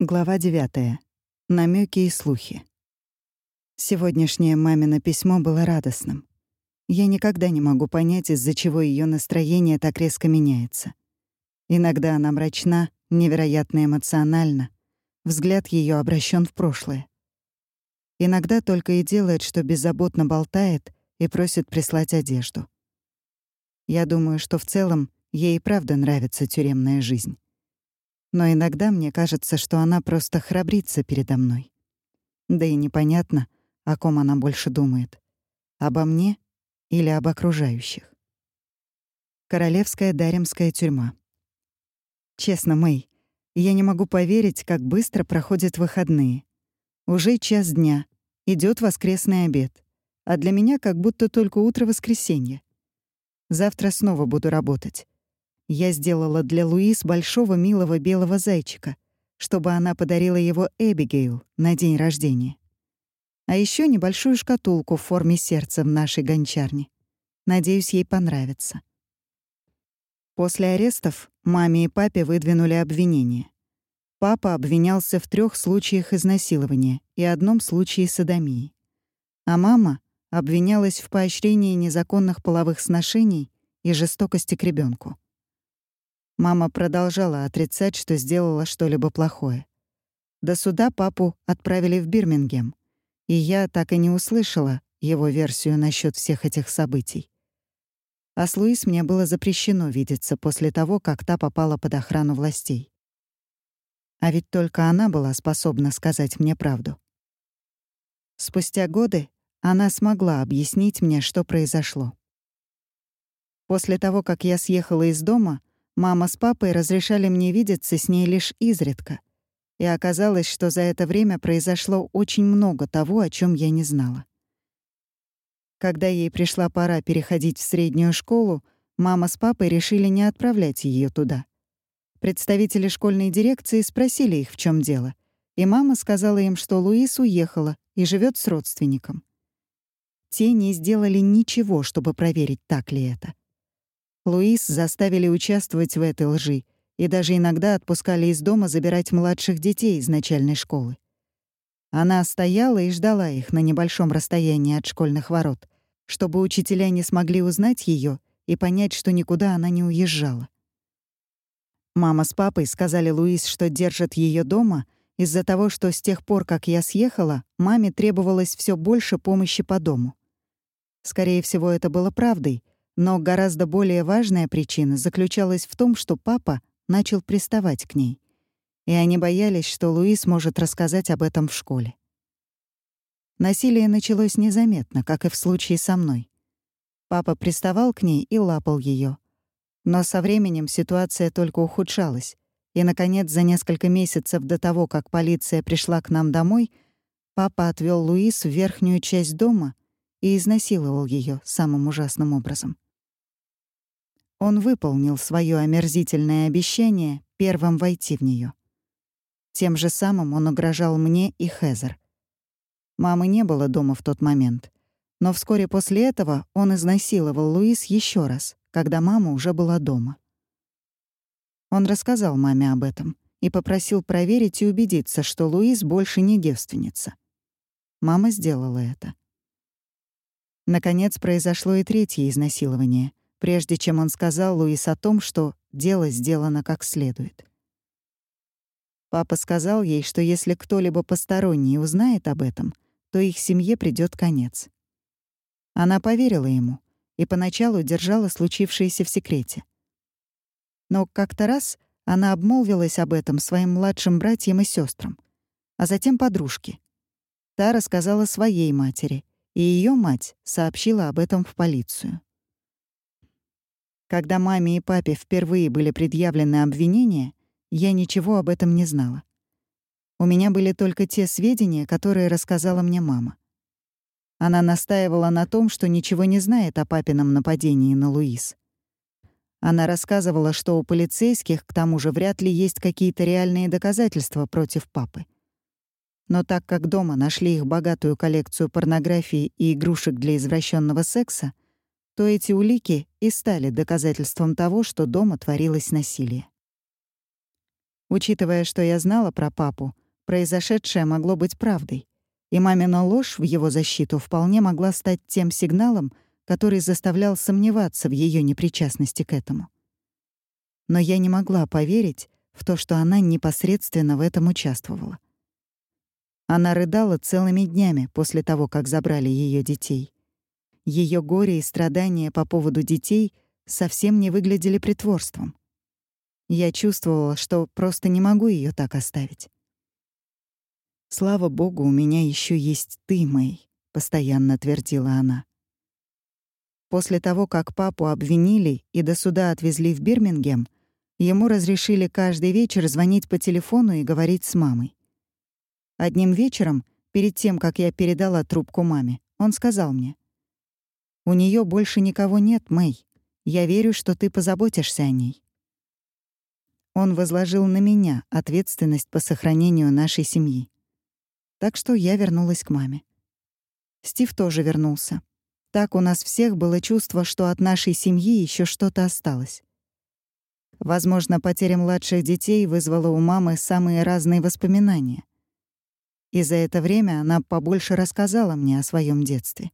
Глава 9. Намеки и слухи. Сегодняшнее мамино письмо было радостным. Я никогда не могу понять, из-за чего ее настроение так резко меняется. Иногда она мрачна, невероятно эмоциональна. Взгляд ее обращен в прошлое. Иногда только и делает, что беззаботно болтает и просит прислать одежду. Я думаю, что в целом ей и правда нравится тюремная жизнь но иногда мне кажется, что она просто храбрится передо мной. Да и непонятно, о ком она больше думает. Обо мне или об окружающих. Королевская Даремская тюрьма. Честно, Мэй, я не могу поверить, как быстро проходят выходные. Уже час дня, идет воскресный обед, а для меня как будто только утро воскресенья. Завтра снова буду работать. Я сделала для Луис большого милого белого зайчика, чтобы она подарила его Эбигейл на день рождения. А еще небольшую шкатулку в форме сердца в нашей гончарне. Надеюсь, ей понравится. После арестов маме и папе выдвинули обвинения. Папа обвинялся в трех случаях изнасилования и одном случае садомии. А мама обвинялась в поощрении незаконных половых сношений и жестокости к ребенку. Мама продолжала отрицать, что сделала что-либо плохое. До суда папу отправили в Бирмингем, и я так и не услышала его версию насчет всех этих событий. А с Луис мне было запрещено видеться после того, как та попала под охрану властей. А ведь только она была способна сказать мне правду. Спустя годы она смогла объяснить мне, что произошло. После того, как я съехала из дома, Мама с папой разрешали мне видеться с ней лишь изредка. И оказалось, что за это время произошло очень много того, о чем я не знала. Когда ей пришла пора переходить в среднюю школу, мама с папой решили не отправлять ее туда. Представители школьной дирекции спросили их, в чем дело, и мама сказала им, что Луис уехала и живет с родственником. Те не сделали ничего, чтобы проверить, так ли это. Луис заставили участвовать в этой лжи и даже иногда отпускали из дома забирать младших детей из начальной школы. Она стояла и ждала их на небольшом расстоянии от школьных ворот, чтобы учителя не смогли узнать ее и понять, что никуда она не уезжала. Мама с папой сказали Луис, что держат ее дома из-за того, что с тех пор, как я съехала, маме требовалось все больше помощи по дому. Скорее всего, это было правдой, но гораздо более важная причина заключалась в том, что папа начал приставать к ней. И они боялись, что Луис может рассказать об этом в школе. Насилие началось незаметно, как и в случае со мной. Папа приставал к ней и лапал ее. Но со временем ситуация только ухудшалась. И, наконец, за несколько месяцев до того, как полиция пришла к нам домой, папа отвел Луис в верхнюю часть дома и изнасиловал ее самым ужасным образом. Он выполнил свое омерзительное обещание первым войти в нее. Тем же самым он угрожал мне и Хезер. Мамы не было дома в тот момент, но вскоре после этого он изнасиловал Луис еще раз, когда мама уже была дома. Он рассказал маме об этом и попросил проверить и убедиться, что Луис больше не девственница. Мама сделала это. Наконец произошло и третье изнасилование, прежде чем он сказал Луис о том, что дело сделано как следует. Папа сказал ей, что если кто-либо посторонний узнает об этом, то их семье придёт конец. Она поверила ему и поначалу держала случившееся в секрете. Но как-то раз она обмолвилась об этом своим младшим братьям и сестрам, а затем подружке. Та рассказала своей матери, и ее мать сообщила об этом в полицию. Когда маме и папе впервые были предъявлены обвинения, я ничего об этом не знала. У меня были только те сведения, которые рассказала мне мама. Она настаивала на том, что ничего не знает о папином нападении на Луис. Она рассказывала, что у полицейских, к тому же, вряд ли есть какие-то реальные доказательства против папы. Но так как дома нашли их богатую коллекцию порнографии и игрушек для извращенного секса, то эти улики и стали доказательством того, что дома творилось насилие. Учитывая, что я знала про папу, произошедшее могло быть правдой, и мамина ложь в его защиту вполне могла стать тем сигналом, который заставлял сомневаться в ее непричастности к этому. Но я не могла поверить в то, что она непосредственно в этом участвовала. Она рыдала целыми днями после того, как забрали ее детей. Ее горе и страдания по поводу детей совсем не выглядели притворством. Я чувствовала, что просто не могу ее так оставить. «Слава богу, у меня еще есть ты, Мэй», — постоянно твердила она. После того, как папу обвинили и до суда отвезли в Бирмингем, ему разрешили каждый вечер звонить по телефону и говорить с мамой. Одним вечером, перед тем, как я передала трубку маме, он сказал мне, «У нее больше никого нет, Мэй. Я верю, что ты позаботишься о ней». Он возложил на меня ответственность по сохранению нашей семьи. Так что я вернулась к маме. Стив тоже вернулся. Так у нас всех было чувство, что от нашей семьи еще что-то осталось. Возможно, потеря младших детей вызвала у мамы самые разные воспоминания. И за это время она побольше рассказала мне о своем детстве.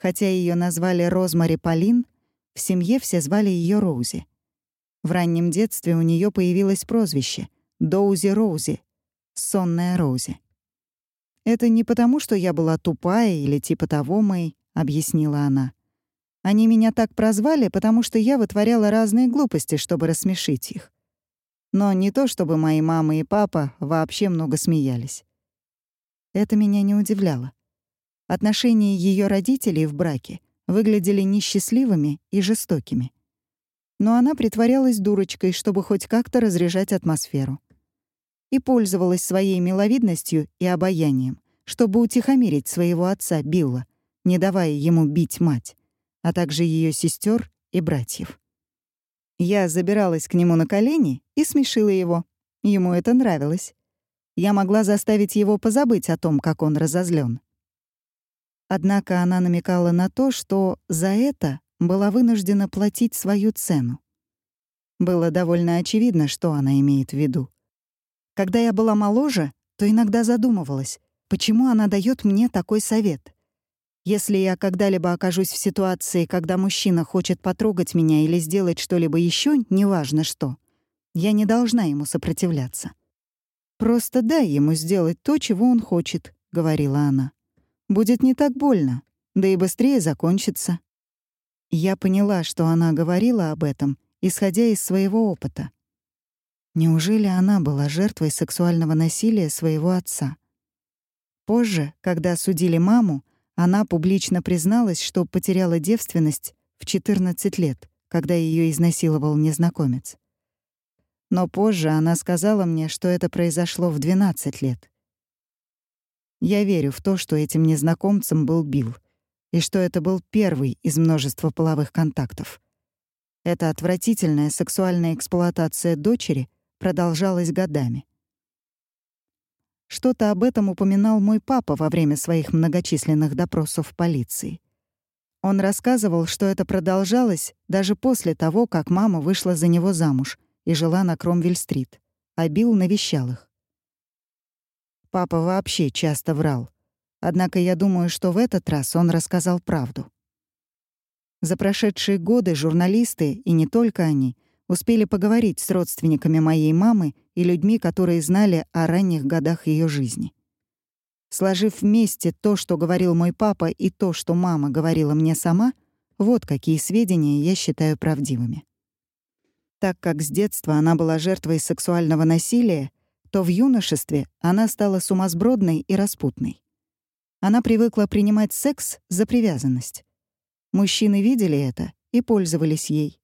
Хотя ее назвали Розмари Полин, в семье все звали ее Роузи. В раннем детстве у нее появилось прозвище Доузи Роузи, сонная Роузи. Это не потому, что я была тупая или типа того, Мэй, объяснила она. Они меня так прозвали, потому что я вытворяла разные глупости, чтобы рассмешить их. Но не то, чтобы мои мама и папа вообще много смеялись. Это меня не удивляло. Отношения ее родителей в браке выглядели несчастливыми и жестокими. Но она притворялась дурочкой, чтобы хоть как-то разряжать атмосферу. И пользовалась своей миловидностью и обаянием, чтобы утихомирить своего отца Билла, не давая ему бить мать, а также ее сестер и братьев. Я забиралась к нему на колени и смешила его. Ему это нравилось я могла заставить его позабыть о том, как он разозлен. Однако она намекала на то, что за это была вынуждена платить свою цену. Было довольно очевидно, что она имеет в виду. Когда я была моложе, то иногда задумывалась, почему она дает мне такой совет. Если я когда-либо окажусь в ситуации, когда мужчина хочет потрогать меня или сделать что-либо еще, неважно что, я не должна ему сопротивляться. «Просто дай ему сделать то, чего он хочет», — говорила она. «Будет не так больно, да и быстрее закончится». Я поняла, что она говорила об этом, исходя из своего опыта. Неужели она была жертвой сексуального насилия своего отца? Позже, когда судили маму, она публично призналась, что потеряла девственность в 14 лет, когда ее изнасиловал незнакомец. Но позже она сказала мне, что это произошло в 12 лет. Я верю в то, что этим незнакомцем был Билл, и что это был первый из множества половых контактов. Эта отвратительная сексуальная эксплуатация дочери продолжалась годами. Что-то об этом упоминал мой папа во время своих многочисленных допросов полиции. Он рассказывал, что это продолжалось даже после того, как мама вышла за него замуж — и жила на Кромвель-стрит, а Билл навещал их. Папа вообще часто врал, однако я думаю, что в этот раз он рассказал правду. За прошедшие годы журналисты, и не только они, успели поговорить с родственниками моей мамы и людьми, которые знали о ранних годах ее жизни. Сложив вместе то, что говорил мой папа, и то, что мама говорила мне сама, вот какие сведения я считаю правдивыми. Так как с детства она была жертвой сексуального насилия, то в юношестве она стала сумасбродной и распутной. Она привыкла принимать секс за привязанность. Мужчины видели это и пользовались ей.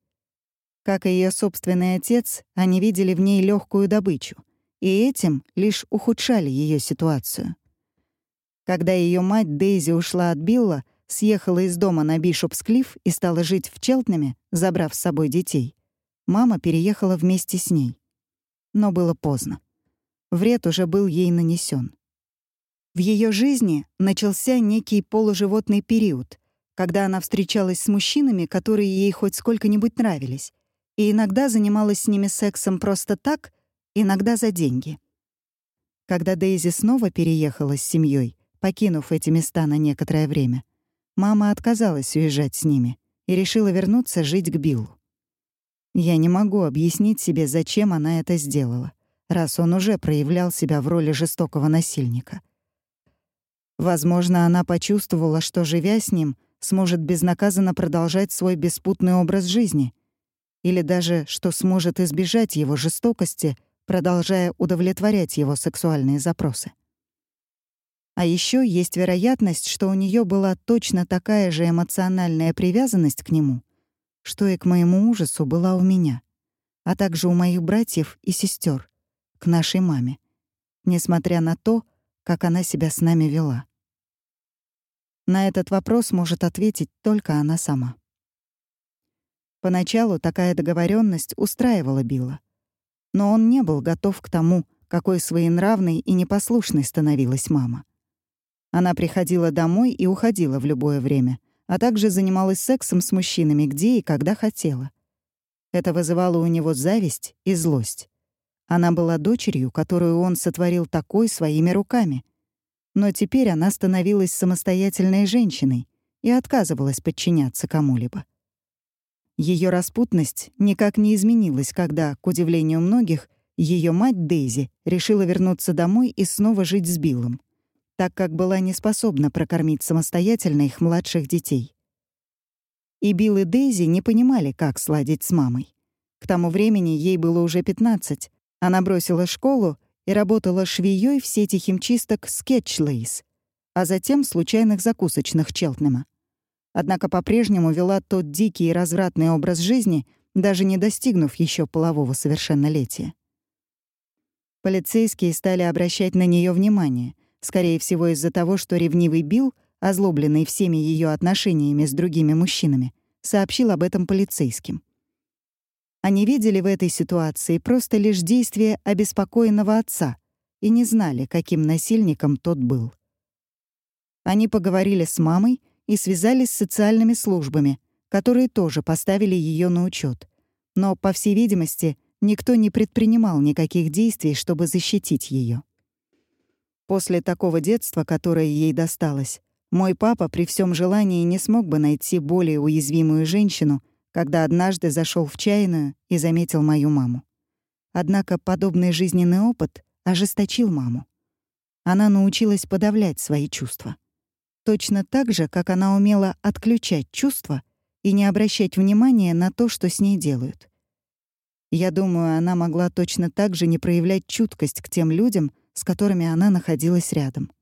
Как и ее собственный отец, они видели в ней легкую добычу, и этим лишь ухудшали ее ситуацию. Когда ее мать Дейзи ушла от Билла, съехала из дома на Бишопсклифф и стала жить в Челтнаме, забрав с собой детей, Мама переехала вместе с ней. Но было поздно. Вред уже был ей нанесен. В ее жизни начался некий полуживотный период, когда она встречалась с мужчинами, которые ей хоть сколько-нибудь нравились, и иногда занималась с ними сексом просто так, иногда за деньги. Когда Дейзи снова переехала с семьей, покинув эти места на некоторое время, мама отказалась уезжать с ними и решила вернуться жить к Биллу. Я не могу объяснить себе, зачем она это сделала, раз он уже проявлял себя в роли жестокого насильника. Возможно, она почувствовала, что, живя с ним, сможет безнаказанно продолжать свой беспутный образ жизни, или даже что сможет избежать его жестокости продолжая удовлетворять его сексуальные запросы. А еще есть вероятность, что у нее была точно такая же эмоциональная привязанность к нему, что и к моему ужасу была у меня, а также у моих братьев и сестер, к нашей маме, несмотря на то, как она себя с нами вела. На этот вопрос может ответить только она сама. Поначалу такая договоренность устраивала Билла но он не был готов к тому, какой своенравной и непослушной становилась мама. Она приходила домой и уходила в любое время, а также занималась сексом с мужчинами где и когда хотела. Это вызывало у него зависть и злость. Она была дочерью, которую он сотворил такой своими руками. Но теперь она становилась самостоятельной женщиной и отказывалась подчиняться кому-либо. Ее распутность никак не изменилась, когда, к удивлению многих, ее мать Дейзи решила вернуться домой и снова жить с Биллом, так как была не способна прокормить самостоятельно их младших детей. И Билл и Дейзи не понимали, как сладить с мамой. К тому времени ей было уже 15. Она бросила школу и работала швеей в сети химчисток Sketchlace, а затем случайных закусочных Челтнема однако по-прежнему вела тот дикий и развратный образ жизни, даже не достигнув еще полового совершеннолетия. Полицейские стали обращать на нее внимание, скорее всего из-за того, что ревнивый Билл, озлобленный всеми ее отношениями с другими мужчинами, сообщил об этом полицейским. Они видели в этой ситуации просто лишь действия обеспокоенного отца и не знали, каким насильником тот был. Они поговорили с мамой и связались с социальными службами, которые тоже поставили ее на учет. Но, по всей видимости, никто не предпринимал никаких действий, чтобы защитить ее. После такого детства, которое ей досталось, мой папа при всем желании не смог бы найти более уязвимую женщину, когда однажды зашел в чайную и заметил мою маму. Однако подобный жизненный опыт ожесточил маму. Она научилась подавлять свои чувства. Точно так же, как она умела отключать чувства и не обращать внимания на то, что с ней делают. Я думаю, она могла точно так же не проявлять чуткость к тем людям, с которыми она находилась рядом.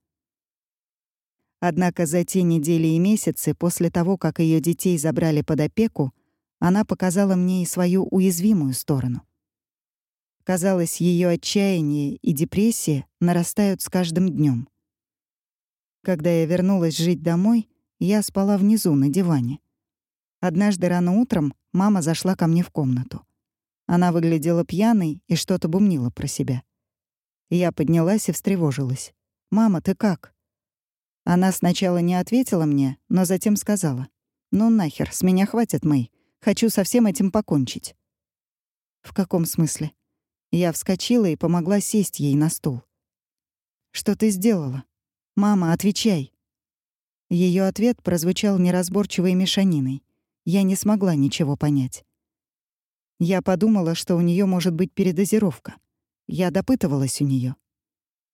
Однако за те недели и месяцы после того, как ее детей забрали под опеку, она показала мне и свою уязвимую сторону. Казалось, ее отчаяние и депрессия нарастают с каждым днем. Когда я вернулась жить домой, я спала внизу на диване. Однажды рано утром мама зашла ко мне в комнату. Она выглядела пьяной и что-то бумнила про себя. Я поднялась и встревожилась. «Мама, ты как?» Она сначала не ответила мне, но затем сказала. «Ну нахер, с меня хватит, Мэй. Хочу со всем этим покончить». «В каком смысле?» Я вскочила и помогла сесть ей на стул. «Что ты сделала?» «Мама, отвечай!» Ее ответ прозвучал неразборчивой мешаниной. Я не смогла ничего понять. Я подумала, что у нее может быть передозировка. Я допытывалась у нее.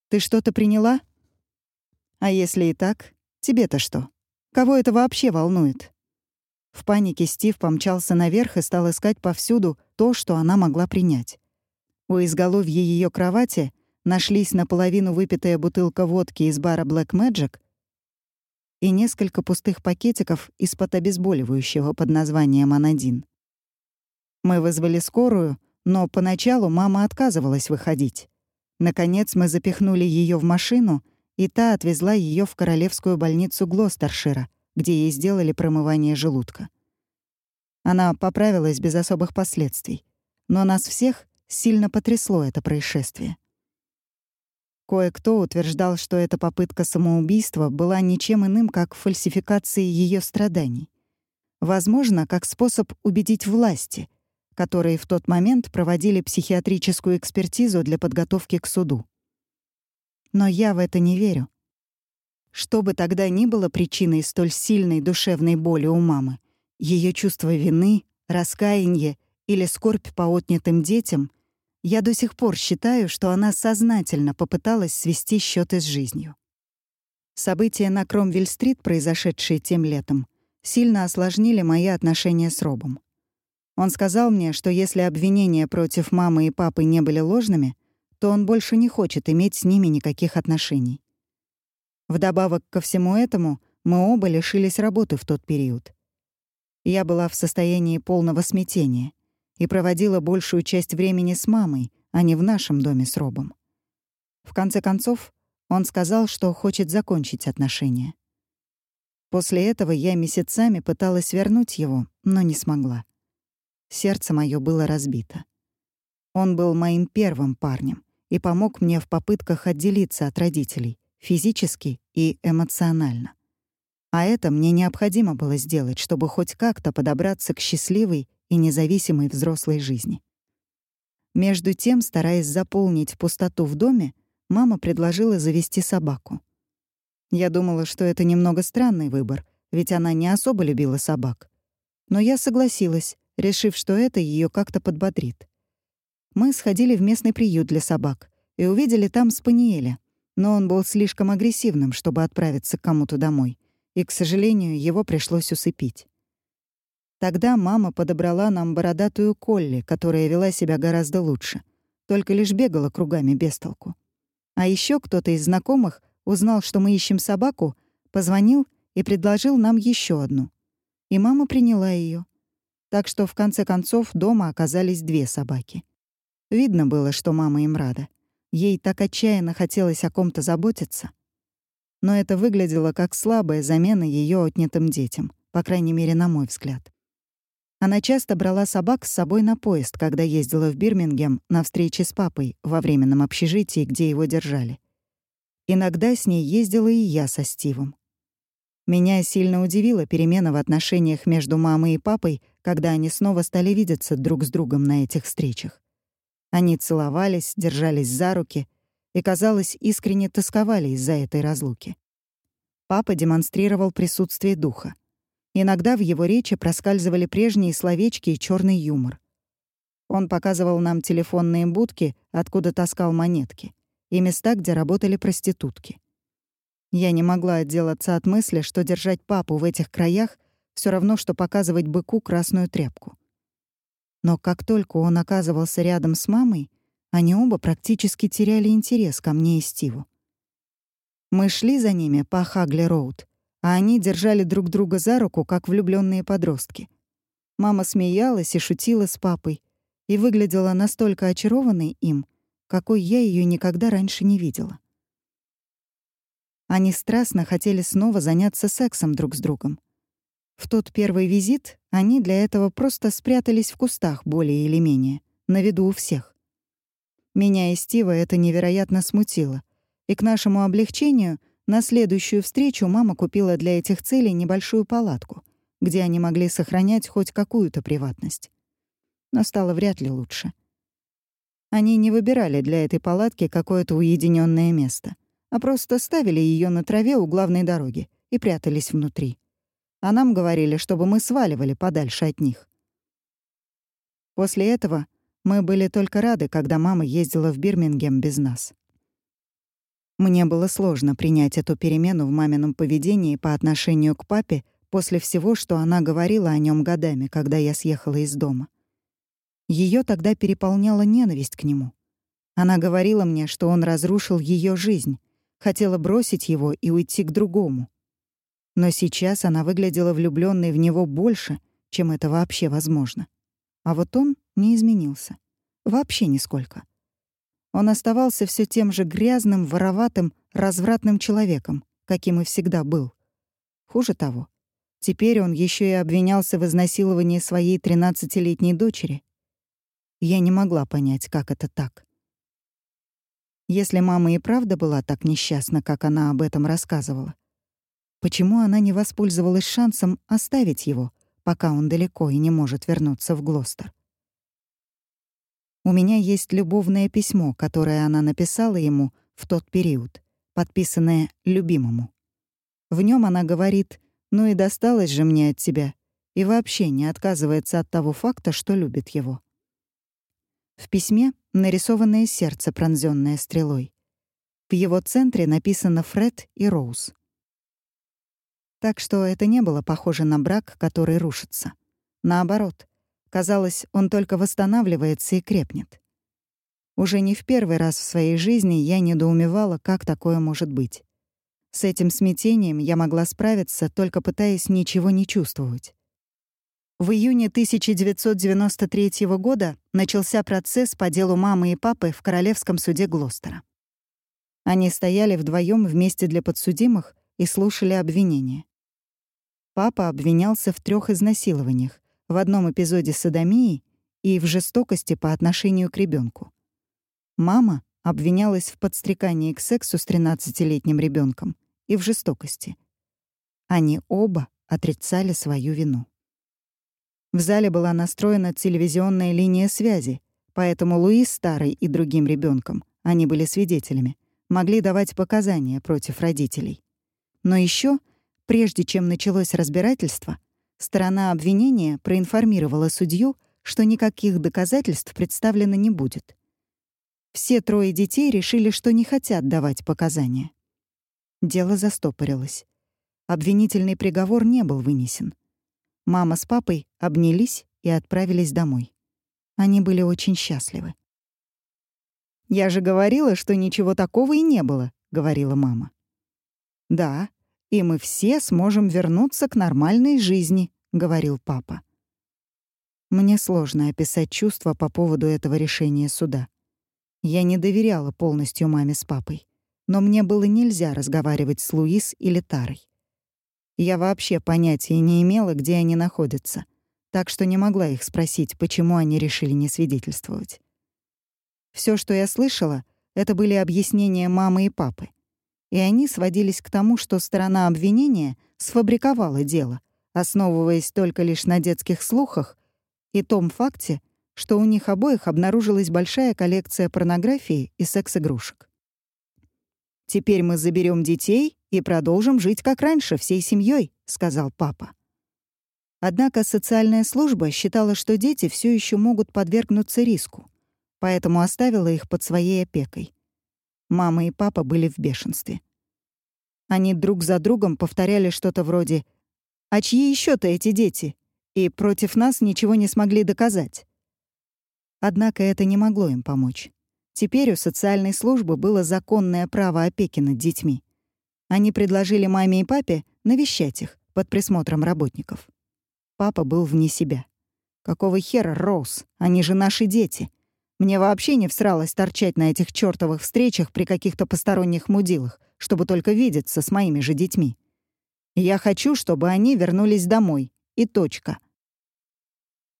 «Ты что-то приняла?» «А если и так, тебе-то что? Кого это вообще волнует?» В панике Стив помчался наверх и стал искать повсюду то, что она могла принять. У изголовья ее кровати нашлись наполовину выпитая бутылка водки из бара Black Magic и несколько пустых пакетиков из-под обезболивающего под названием «Анадин». Мы вызвали скорую, но поначалу мама отказывалась выходить. Наконец мы запихнули ее в машину, и та отвезла ее в королевскую больницу Глостершира, где ей сделали промывание желудка. Она поправилась без особых последствий, но нас всех сильно потрясло это происшествие. Кое-кто утверждал, что эта попытка самоубийства была ничем иным, как фальсификацией ее страданий. Возможно, как способ убедить власти, которые в тот момент проводили психиатрическую экспертизу для подготовки к суду. Но я в это не верю. Что бы тогда ни было причиной столь сильной душевной боли у мамы, ее чувство вины, раскаяние или скорбь по отнятым детям, я до сих пор считаю, что она сознательно попыталась свести счеты с жизнью. События на Кромвель-стрит, произошедшие тем летом, сильно осложнили мои отношения с Робом. Он сказал мне, что если обвинения против мамы и папы не были ложными, то он больше не хочет иметь с ними никаких отношений. Вдобавок ко всему этому, мы оба лишились работы в тот период. Я была в состоянии полного смятения и проводила большую часть времени с мамой, а не в нашем доме с Робом. В конце концов, он сказал, что хочет закончить отношения. После этого я месяцами пыталась вернуть его, но не смогла. Сердце мое было разбито. Он был моим первым парнем и помог мне в попытках отделиться от родителей, физически и эмоционально. А это мне необходимо было сделать, чтобы хоть как-то подобраться к счастливой и независимой взрослой жизни. Между тем, стараясь заполнить пустоту в доме, мама предложила завести собаку. Я думала, что это немного странный выбор, ведь она не особо любила собак. Но я согласилась, решив, что это ее как-то подбодрит. Мы сходили в местный приют для собак и увидели там Спаниеля, но он был слишком агрессивным, чтобы отправиться к кому-то домой, и, к сожалению, его пришлось усыпить. Тогда мама подобрала нам бородатую Колли, которая вела себя гораздо лучше, только лишь бегала кругами без толку. А еще кто-то из знакомых узнал, что мы ищем собаку, позвонил и предложил нам еще одну. И мама приняла ее. Так что, в конце концов, дома оказались две собаки. Видно было, что мама им рада. Ей так отчаянно хотелось о ком-то заботиться. Но это выглядело как слабая замена ее отнятым детям, по крайней мере, на мой взгляд. Она часто брала собак с собой на поезд, когда ездила в Бирмингем на встречи с папой во временном общежитии, где его держали. Иногда с ней ездила и я со Стивом. Меня сильно удивила перемена в отношениях между мамой и папой, когда они снова стали видеться друг с другом на этих встречах. Они целовались, держались за руки и, казалось, искренне тосковали из-за этой разлуки. Папа демонстрировал присутствие духа. Иногда в его речи проскальзывали прежние словечки и черный юмор. Он показывал нам телефонные будки, откуда таскал монетки, и места, где работали проститутки. Я не могла отделаться от мысли, что держать папу в этих краях все равно, что показывать быку красную тряпку. Но как только он оказывался рядом с мамой, они оба практически теряли интерес ко мне и Стиву. Мы шли за ними по Хагли-Роуд, а они держали друг друга за руку, как влюбленные подростки. Мама смеялась и шутила с папой и выглядела настолько очарованной им, какой я ее никогда раньше не видела. Они страстно хотели снова заняться сексом друг с другом — в тот первый визит они для этого просто спрятались в кустах более или менее, на виду у всех. Меня и Стива это невероятно смутило, и к нашему облегчению на следующую встречу мама купила для этих целей небольшую палатку, где они могли сохранять хоть какую-то приватность. Но стало вряд ли лучше. Они не выбирали для этой палатки какое-то уединенное место, а просто ставили ее на траве у главной дороги и прятались внутри а нам говорили, чтобы мы сваливали подальше от них. После этого мы были только рады, когда мама ездила в Бирмингем без нас. Мне было сложно принять эту перемену в мамином поведении по отношению к папе после всего, что она говорила о нем годами, когда я съехала из дома. Ее тогда переполняла ненависть к нему. Она говорила мне, что он разрушил ее жизнь, хотела бросить его и уйти к другому. Но сейчас она выглядела влюбленной в него больше, чем это вообще возможно. А вот он не изменился. Вообще нисколько. Он оставался все тем же грязным, вороватым, развратным человеком, каким и всегда был. Хуже того, теперь он еще и обвинялся в изнасиловании своей 13-летней дочери. Я не могла понять, как это так. Если мама и правда была так несчастна, как она об этом рассказывала, Почему она не воспользовалась шансом оставить его, пока он далеко и не может вернуться в Глостер? У меня есть любовное письмо, которое она написала ему в тот период, подписанное любимому. В нем она говорит «Ну и досталось же мне от тебя», и вообще не отказывается от того факта, что любит его. В письме нарисованное сердце, пронзённое стрелой. В его центре написано «Фред» и «Роуз». Так что это не было похоже на брак, который рушится. Наоборот, казалось, он только восстанавливается и крепнет. Уже не в первый раз в своей жизни я недоумевала, как такое может быть. С этим смятением я могла справиться, только пытаясь ничего не чувствовать. В июне 1993 года начался процесс по делу мамы и папы в Королевском суде Глостера. Они стояли вдвоем вместе для подсудимых и слушали обвинения. Папа обвинялся в трех изнасилованиях, в одном эпизоде садомии и в жестокости по отношению к ребенку. Мама обвинялась в подстрекании к сексу с 13-летним ребенком и в жестокости. Они оба отрицали свою вину. В зале была настроена телевизионная линия связи, поэтому Луис старый и другим ребенком, они были свидетелями, могли давать показания против родителей. Но еще Прежде чем началось разбирательство, сторона обвинения проинформировала судью, что никаких доказательств представлено не будет. Все трое детей решили, что не хотят давать показания. Дело застопорилось. Обвинительный приговор не был вынесен. Мама с папой обнялись и отправились домой. Они были очень счастливы. «Я же говорила, что ничего такого и не было», — говорила мама. «Да, и мы все сможем вернуться к нормальной жизни», — говорил папа. Мне сложно описать чувства по поводу этого решения суда. Я не доверяла полностью маме с папой, но мне было нельзя разговаривать с Луис или Тарой. Я вообще понятия не имела, где они находятся, так что не могла их спросить, почему они решили не свидетельствовать. Все, что я слышала, это были объяснения мамы и папы — и они сводились к тому, что сторона обвинения сфабриковала дело, основываясь только лишь на детских слухах и том факте, что у них обоих обнаружилась большая коллекция порнографии и секс-игрушек. «Теперь мы заберем детей и продолжим жить как раньше, всей семьей, сказал папа. Однако социальная служба считала, что дети все еще могут подвергнуться риску, поэтому оставила их под своей опекой — Мама и папа были в бешенстве. Они друг за другом повторяли что-то вроде «А чьи еще то эти дети?» и против нас ничего не смогли доказать. Однако это не могло им помочь. Теперь у социальной службы было законное право опеки над детьми. Они предложили маме и папе навещать их под присмотром работников. Папа был вне себя. «Какого хера, Роуз? Они же наши дети. Мне вообще не всралось торчать на этих чёртовых встречах при каких-то посторонних мудилах, чтобы только видеться с моими же детьми. Я хочу, чтобы они вернулись домой. И точка.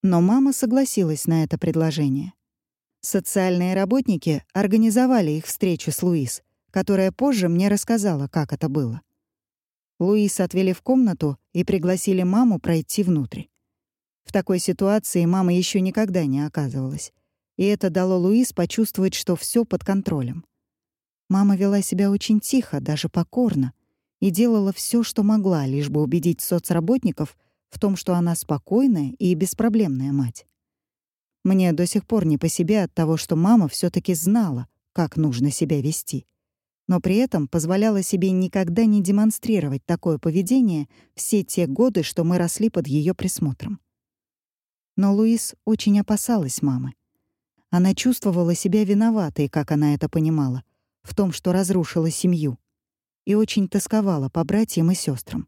Но мама согласилась на это предложение. Социальные работники организовали их встречу с Луис, которая позже мне рассказала, как это было. Луис отвели в комнату и пригласили маму пройти внутрь. В такой ситуации мама еще никогда не оказывалась и это дало Луис почувствовать, что все под контролем. Мама вела себя очень тихо, даже покорно, и делала все, что могла, лишь бы убедить соцработников в том, что она спокойная и беспроблемная мать. Мне до сих пор не по себе от того, что мама все таки знала, как нужно себя вести, но при этом позволяла себе никогда не демонстрировать такое поведение все те годы, что мы росли под ее присмотром. Но Луис очень опасалась мамы. Она чувствовала себя виноватой, как она это понимала, в том, что разрушила семью, и очень тосковала по братьям и сестрам.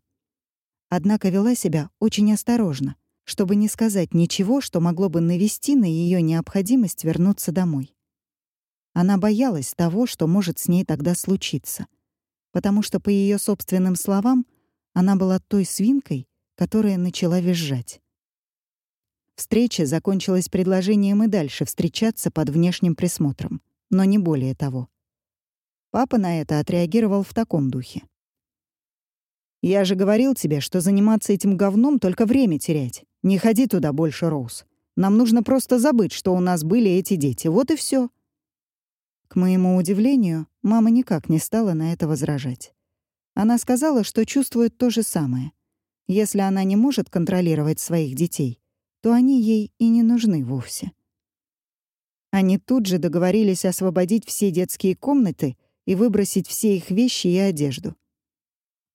Однако вела себя очень осторожно, чтобы не сказать ничего, что могло бы навести на ее необходимость вернуться домой. Она боялась того, что может с ней тогда случиться, потому что, по ее собственным словам, она была той свинкой, которая начала визжать. Встреча закончилась предложением и дальше встречаться под внешним присмотром, но не более того. Папа на это отреагировал в таком духе. «Я же говорил тебе, что заниматься этим говном — только время терять. Не ходи туда больше, Роуз. Нам нужно просто забыть, что у нас были эти дети. Вот и все. К моему удивлению, мама никак не стала на это возражать. Она сказала, что чувствует то же самое. Если она не может контролировать своих детей, то они ей и не нужны вовсе. Они тут же договорились освободить все детские комнаты и выбросить все их вещи и одежду.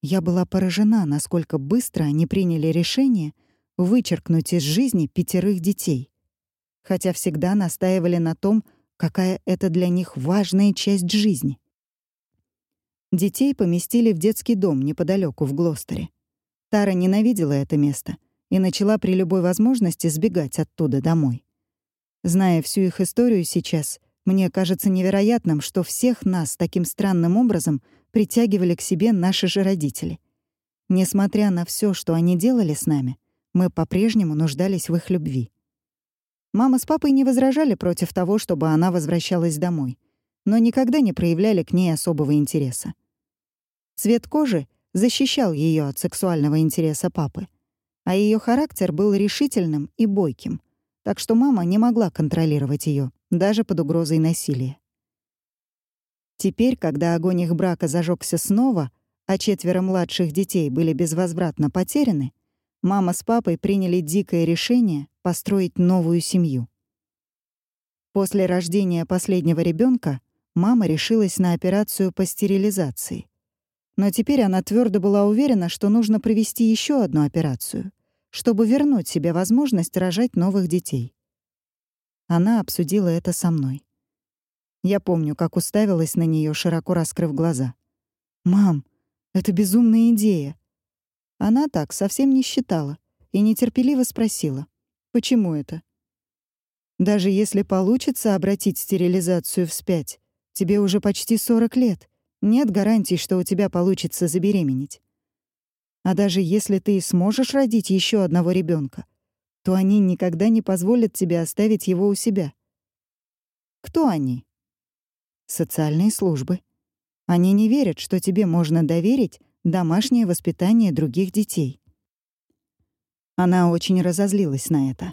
Я была поражена, насколько быстро они приняли решение вычеркнуть из жизни пятерых детей, хотя всегда настаивали на том, какая это для них важная часть жизни. Детей поместили в детский дом неподалеку в Глостере. Тара ненавидела это место и начала при любой возможности сбегать оттуда домой. Зная всю их историю сейчас, мне кажется невероятным, что всех нас таким странным образом — притягивали к себе наши же родители. Несмотря на все, что они делали с нами, мы по-прежнему нуждались в их любви. Мама с папой не возражали против того, чтобы она возвращалась домой, но никогда не проявляли к ней особого интереса. Цвет кожи защищал ее от сексуального интереса папы, а ее характер был решительным и бойким, так что мама не могла контролировать ее даже под угрозой насилия. Теперь, когда огонь их брака зажегся снова, а четверо младших детей были безвозвратно потеряны, мама с папой приняли дикое решение построить новую семью. После рождения последнего ребенка мама решилась на операцию по стерилизации. Но теперь она твердо была уверена, что нужно провести еще одну операцию, чтобы вернуть себе возможность рожать новых детей. Она обсудила это со мной. Я помню, как уставилась на нее, широко раскрыв глаза. «Мам, это безумная идея!» Она так совсем не считала и нетерпеливо спросила. «Почему это?» «Даже если получится обратить стерилизацию вспять, тебе уже почти 40 лет. Нет гарантий, что у тебя получится забеременеть. А даже если ты и сможешь родить еще одного ребенка, то они никогда не позволят тебе оставить его у себя. Кто они? социальные службы. Они не верят, что тебе можно доверить домашнее воспитание других детей. Она очень разозлилась на это.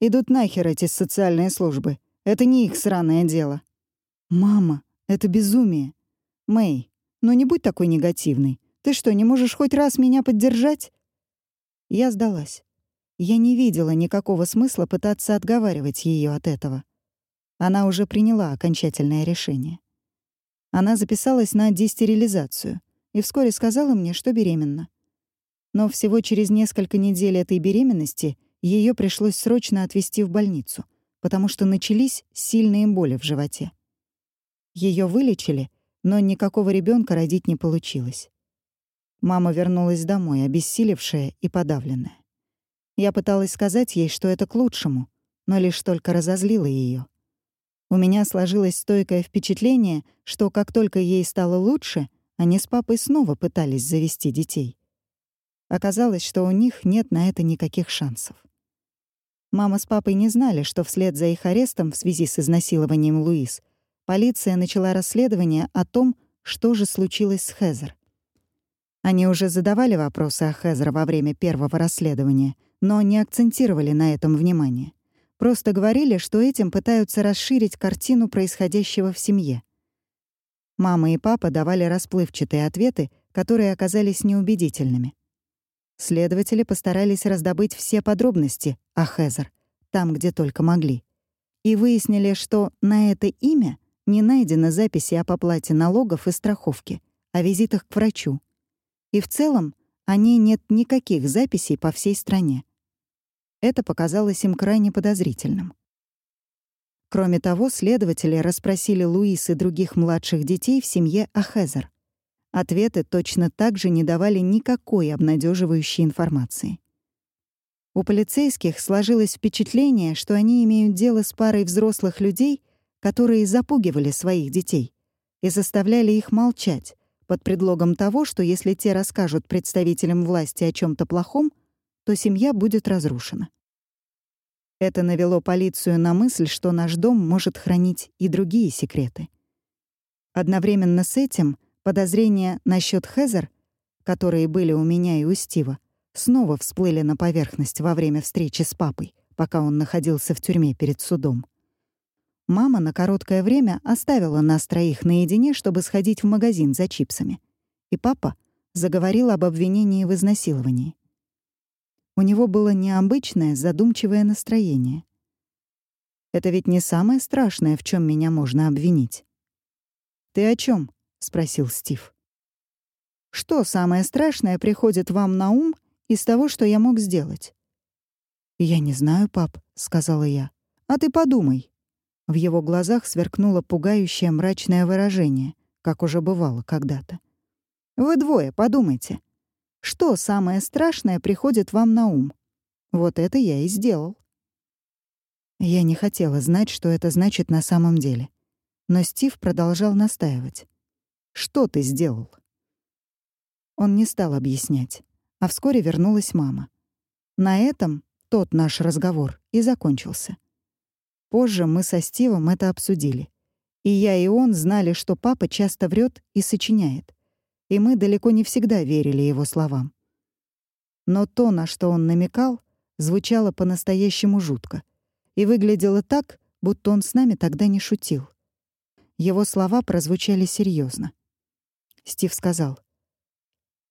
Идут нахер эти социальные службы. Это не их сраное дело. Мама, это безумие. Мэй, ну не будь такой негативной. Ты что, не можешь хоть раз меня поддержать? Я сдалась. Я не видела никакого смысла пытаться отговаривать ее от этого. Она уже приняла окончательное решение. Она записалась на дестерилизацию и вскоре сказала мне, что беременна. Но всего через несколько недель этой беременности ее пришлось срочно отвезти в больницу, потому что начались сильные боли в животе. Ее вылечили, но никакого ребенка родить не получилось. Мама вернулась домой, обессилевшая и подавленная. Я пыталась сказать ей, что это к лучшему, но лишь только разозлила ее. У меня сложилось стойкое впечатление, что как только ей стало лучше, они с папой снова пытались завести детей. Оказалось, что у них нет на это никаких шансов. Мама с папой не знали, что вслед за их арестом в связи с изнасилованием Луис полиция начала расследование о том, что же случилось с Хезер. Они уже задавали вопросы о Хезер во время первого расследования, но не акцентировали на этом внимание. Просто говорили, что этим пытаются расширить картину происходящего в семье. Мама и папа давали расплывчатые ответы, которые оказались неубедительными. Следователи постарались раздобыть все подробности о Хезер, там, где только могли. И выяснили, что на это имя не найдено записи о поплате налогов и страховки, о визитах к врачу. И в целом о ней нет никаких записей по всей стране. Это показалось им крайне подозрительным. Кроме того, следователи расспросили Луис и других младших детей в семье Ахезер. Ответы точно так же не давали никакой обнадеживающей информации. У полицейских сложилось впечатление, что они имеют дело с парой взрослых людей, которые запугивали своих детей и заставляли их молчать под предлогом того, что если те расскажут представителям власти о чем то плохом — то семья будет разрушена. Это навело полицию на мысль, что наш дом может хранить и другие секреты. Одновременно с этим подозрения насчет Хезер, которые были у меня и у Стива, снова всплыли на поверхность во время встречи с папой, пока он находился в тюрьме перед судом. Мама на короткое время оставила нас троих наедине, чтобы сходить в магазин за чипсами. И папа заговорил об обвинении в изнасиловании. У него было необычное, задумчивое настроение. Это ведь не самое страшное, в чем меня можно обвинить. «Ты о чем? спросил Стив. «Что самое страшное приходит вам на ум из того, что я мог сделать?» «Я не знаю, пап», — сказала я. «А ты подумай». В его глазах сверкнуло пугающее мрачное выражение, как уже бывало когда-то. «Вы двое, подумайте. Что самое страшное приходит вам на ум? Вот это я и сделал». Я не хотела знать, что это значит на самом деле. Но Стив продолжал настаивать. «Что ты сделал?» Он не стал объяснять, а вскоре вернулась мама. На этом тот наш разговор и закончился. Позже мы со Стивом это обсудили. И я, и он знали, что папа часто врет и сочиняет. И мы далеко не всегда верили его словам. Но то, на что он намекал, звучало по-настоящему жутко. И выглядело так, будто он с нами тогда не шутил. Его слова прозвучали серьезно. Стив сказал.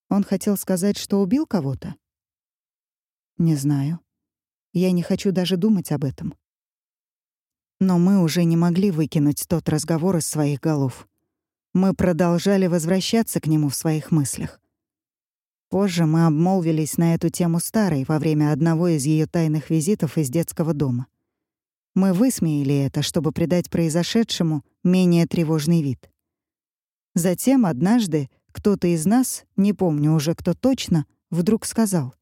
«Он хотел сказать, что убил кого-то?» «Не знаю. Я не хочу даже думать об этом. Но мы уже не могли выкинуть тот разговор из своих голов. Мы продолжали возвращаться к нему в своих мыслях. Позже мы обмолвились на эту тему старой во время одного из ее тайных визитов из детского дома. Мы высмеяли это, чтобы придать произошедшему менее тревожный вид. Затем однажды кто-то из нас, не помню уже кто точно, вдруг сказал: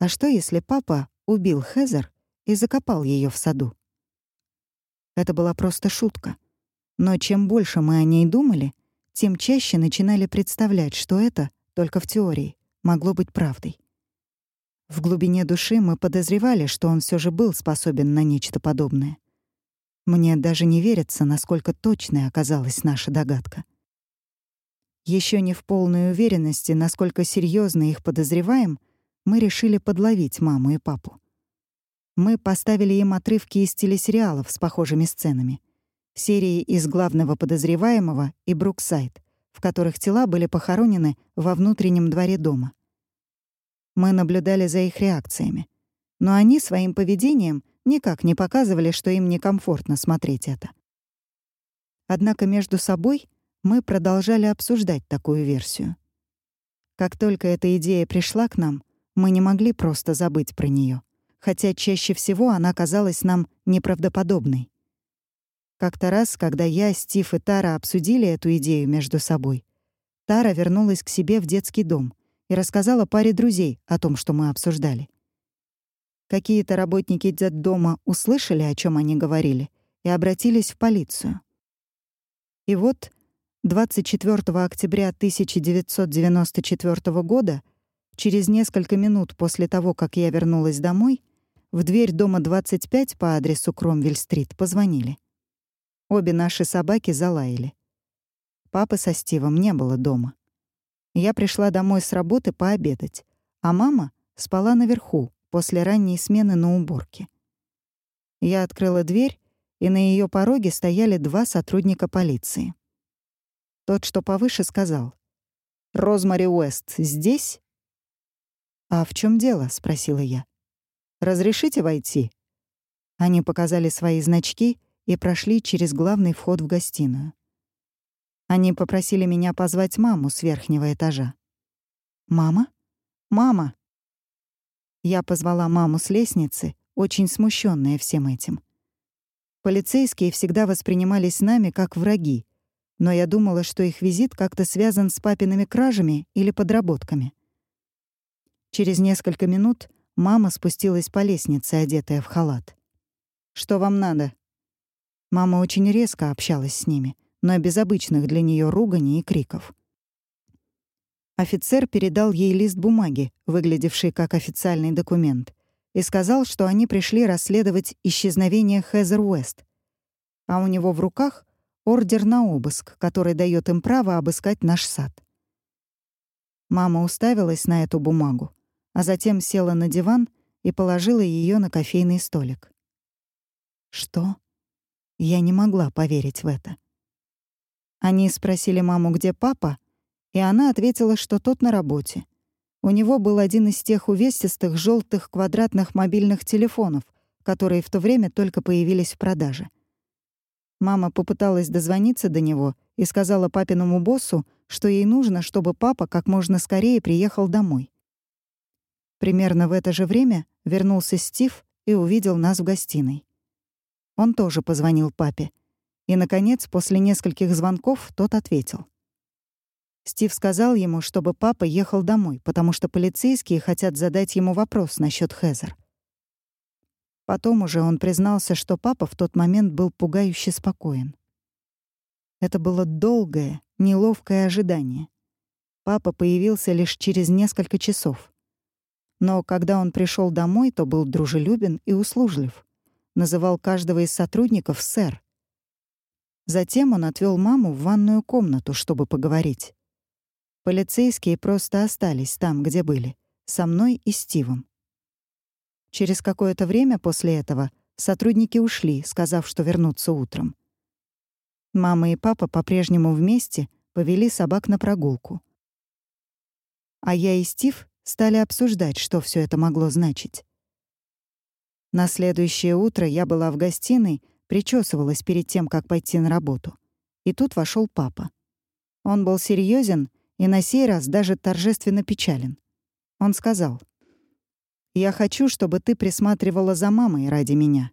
"А что если папа убил Хезер и закопал ее в саду. Это была просто шутка. Но чем больше мы о ней думали, тем чаще начинали представлять, что это, только в теории, могло быть правдой. В глубине души мы подозревали, что он все же был способен на нечто подобное. Мне даже не верится, насколько точной оказалась наша догадка. Еще не в полной уверенности, насколько серьезно их подозреваем, мы решили подловить маму и папу мы поставили им отрывки из телесериалов с похожими сценами. Серии из «Главного подозреваемого» и «Бруксайд», в которых тела были похоронены во внутреннем дворе дома. Мы наблюдали за их реакциями. Но они своим поведением никак не показывали, что им некомфортно смотреть это. Однако между собой мы продолжали обсуждать такую версию. Как только эта идея пришла к нам, мы не могли просто забыть про нее хотя чаще всего она казалась нам неправдоподобной. Как-то раз, когда я, Стив и Тара обсудили эту идею между собой, Тара вернулась к себе в детский дом и рассказала паре друзей о том, что мы обсуждали. Какие-то работники детдома услышали, о чем они говорили, и обратились в полицию. И вот 24 октября 1994 года, через несколько минут после того, как я вернулась домой, в дверь дома 25 по адресу Кромвель-стрит позвонили. Обе наши собаки залаяли. Папы со Стивом не было дома. Я пришла домой с работы пообедать, а мама спала наверху после ранней смены на уборке. Я открыла дверь, и на ее пороге стояли два сотрудника полиции. Тот, что повыше, сказал. «Розмари Уэст здесь?» «А в чем дело?» — спросила я. Разрешите войти?» Они показали свои значки и прошли через главный вход в гостиную. Они попросили меня позвать маму с верхнего этажа. «Мама? Мама!» Я позвала маму с лестницы, очень смущенная всем этим. Полицейские всегда воспринимались нами как враги, но я думала, что их визит как-то связан с папиными кражами или подработками. Через несколько минут Мама спустилась по лестнице, одетая в халат. «Что вам надо?» Мама очень резко общалась с ними, но без обычных для нее руганий и криков. Офицер передал ей лист бумаги, выглядевший как официальный документ, и сказал, что они пришли расследовать исчезновение Хезер Уэст. А у него в руках ордер на обыск, который дает им право обыскать наш сад. Мама уставилась на эту бумагу, а затем села на диван и положила ее на кофейный столик. Что? Я не могла поверить в это. Они спросили маму, где папа, и она ответила, что тот на работе. У него был один из тех увесистых желтых квадратных мобильных телефонов, которые в то время только появились в продаже. Мама попыталась дозвониться до него и сказала папиному боссу, что ей нужно, чтобы папа как можно скорее приехал домой. Примерно в это же время вернулся Стив и увидел нас в гостиной. Он тоже позвонил папе. И, наконец, после нескольких звонков тот ответил. Стив сказал ему, чтобы папа ехал домой, потому что полицейские хотят задать ему вопрос насчет Хезер. Потом уже он признался, что папа в тот момент был пугающе спокоен. Это было долгое, неловкое ожидание. Папа появился лишь через несколько часов. Но когда он пришел домой, то был дружелюбен и услужлив. Называл каждого из сотрудников «сэр». Затем он отвел маму в ванную комнату, чтобы поговорить. Полицейские просто остались там, где были, со мной и Стивом. Через какое-то время после этого сотрудники ушли, сказав, что вернутся утром. Мама и папа по-прежнему вместе повели собак на прогулку. А я и Стив стали обсуждать, что все это могло значить. На следующее утро я была в гостиной, причесывалась перед тем, как пойти на работу. И тут вошел папа. Он был серьезен и на сей раз даже торжественно печален. Он сказал, «Я хочу, чтобы ты присматривала за мамой ради меня».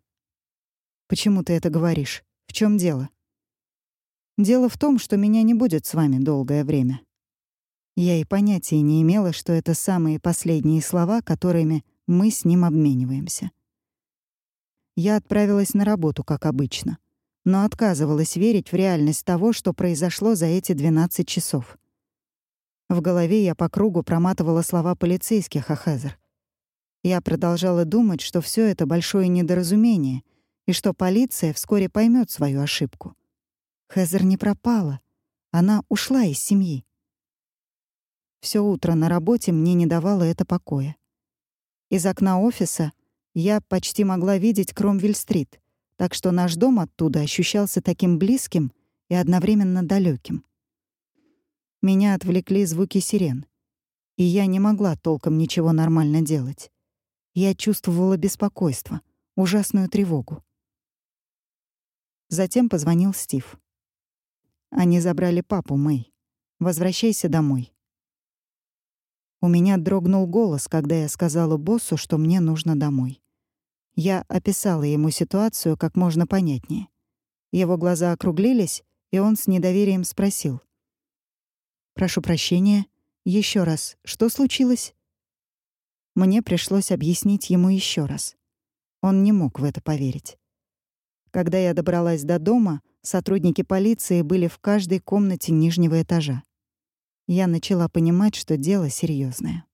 «Почему ты это говоришь? В чем дело?» «Дело в том, что меня не будет с вами долгое время». Я и понятия не имела, что это самые последние слова, которыми мы с ним обмениваемся. Я отправилась на работу, как обычно, но отказывалась верить в реальность того, что произошло за эти 12 часов. В голове я по кругу проматывала слова полицейских о Хезер. Я продолжала думать, что все это большое недоразумение и что полиция вскоре поймет свою ошибку. Хезер не пропала. Она ушла из семьи. Все утро на работе мне не давало это покоя. Из окна офиса я почти могла видеть Кромвель-стрит, так что наш дом оттуда ощущался таким близким и одновременно далеким. Меня отвлекли звуки сирен, и я не могла толком ничего нормально делать. Я чувствовала беспокойство, ужасную тревогу. Затем позвонил Стив. Они забрали папу, Мэй. Возвращайся домой. У меня дрогнул голос, когда я сказала боссу, что мне нужно домой. Я описала ему ситуацию как можно понятнее. Его глаза округлились, и он с недоверием спросил. «Прошу прощения. еще раз. Что случилось?» Мне пришлось объяснить ему еще раз. Он не мог в это поверить. Когда я добралась до дома, сотрудники полиции были в каждой комнате нижнего этажа я начала понимать, что дело серьезное.